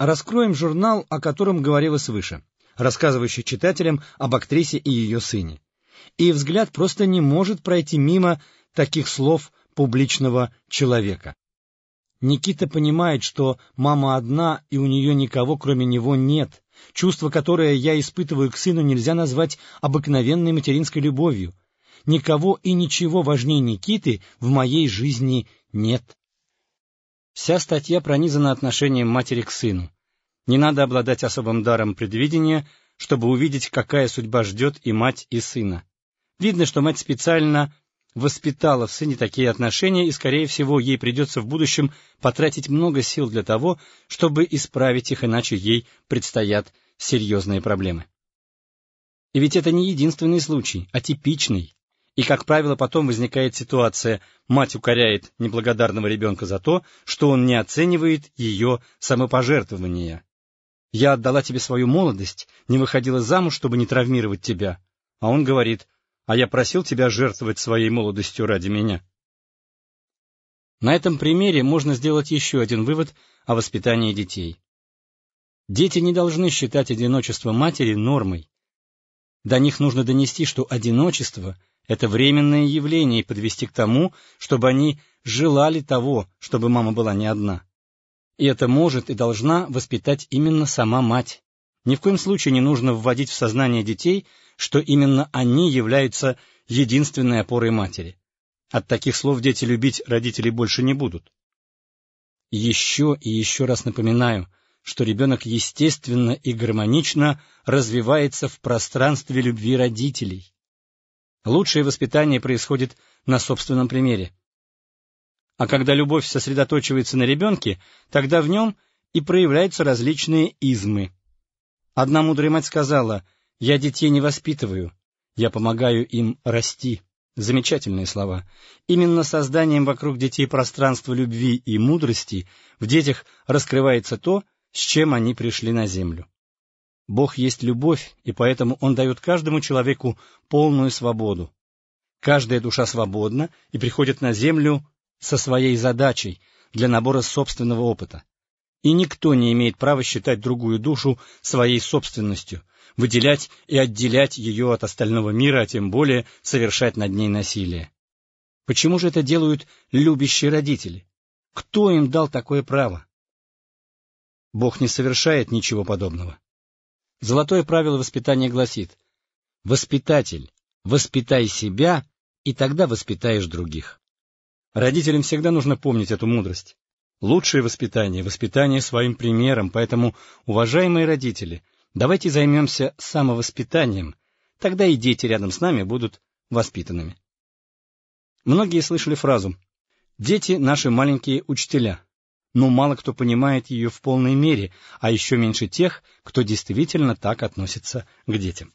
Раскроем журнал, о котором говорилось выше, рассказывающий читателям об актрисе и ее сыне. И взгляд просто не может пройти мимо таких слов публичного человека. Никита понимает, что мама одна, и у нее никого, кроме него, нет. Чувство, которое я испытываю к сыну, нельзя назвать обыкновенной материнской любовью. Никого и ничего важнее Никиты в моей жизни нет. Вся статья пронизана отношением матери к сыну. Не надо обладать особым даром предвидения, чтобы увидеть, какая судьба ждет и мать, и сына. Видно, что мать специально воспитала в сыне такие отношения, и, скорее всего, ей придется в будущем потратить много сил для того, чтобы исправить их, иначе ей предстоят серьезные проблемы. И ведь это не единственный случай, а типичный. И, как правило, потом возникает ситуация, мать укоряет неблагодарного ребенка за то, что он не оценивает ее самопожертвования. «Я отдала тебе свою молодость, не выходила замуж, чтобы не травмировать тебя». А он говорит, «А я просил тебя жертвовать своей молодостью ради меня». На этом примере можно сделать еще один вывод о воспитании детей. Дети не должны считать одиночество матери нормой. До них нужно донести, что одиночество — это временное явление и подвести к тому, чтобы они желали того, чтобы мама была не одна. И это может и должна воспитать именно сама мать. Ни в коем случае не нужно вводить в сознание детей, что именно они являются единственной опорой матери. От таких слов дети любить родителей больше не будут. Еще и еще раз напоминаю, что ребенок естественно и гармонично развивается в пространстве любви родителей. Лучшее воспитание происходит на собственном примере. А когда любовь сосредоточивается на ребенке, тогда в нем и проявляются различные измы. Одна мудрая мать сказала, «Я детей не воспитываю, я помогаю им расти». Замечательные слова. Именно созданием вокруг детей пространства любви и мудрости в детях раскрывается то, с чем они пришли на землю. Бог есть любовь, и поэтому Он дает каждому человеку полную свободу. Каждая душа свободна и приходит на землю со своей задачей для набора собственного опыта. И никто не имеет права считать другую душу своей собственностью, выделять и отделять ее от остального мира, а тем более совершать над ней насилие. Почему же это делают любящие родители? Кто им дал такое право? Бог не совершает ничего подобного. Золотое правило воспитания гласит «Воспитатель, воспитай себя, и тогда воспитаешь других». Родителям всегда нужно помнить эту мудрость. Лучшее воспитание — воспитание своим примером, поэтому, уважаемые родители, давайте займемся самовоспитанием, тогда и дети рядом с нами будут воспитанными. Многие слышали фразу «Дети — наши маленькие учителя» но мало кто понимает ее в полной мере, а еще меньше тех, кто действительно так относится к детям.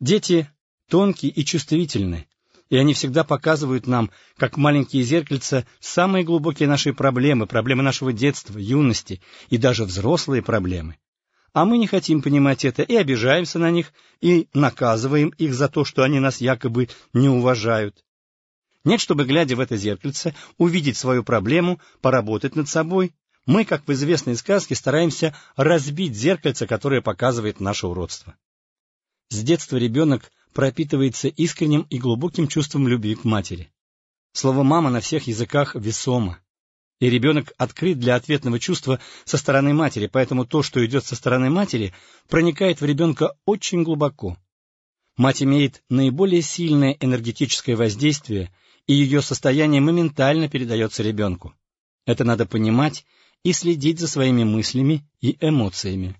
Дети тонкие и чувствительны, и они всегда показывают нам, как маленькие зеркальца, самые глубокие наши проблемы, проблемы нашего детства, юности и даже взрослые проблемы. А мы не хотим понимать это и обижаемся на них, и наказываем их за то, что они нас якобы не уважают. Нет, чтобы, глядя в это зеркальце, увидеть свою проблему, поработать над собой. Мы, как в известной сказке, стараемся разбить зеркальце, которое показывает наше уродство. С детства ребенок пропитывается искренним и глубоким чувством любви к матери. Слово «мама» на всех языках весомо. И ребенок открыт для ответного чувства со стороны матери, поэтому то, что идет со стороны матери, проникает в ребенка очень глубоко. Мать имеет наиболее сильное энергетическое воздействие и ее состояние моментально передается ребенку. Это надо понимать и следить за своими мыслями и эмоциями.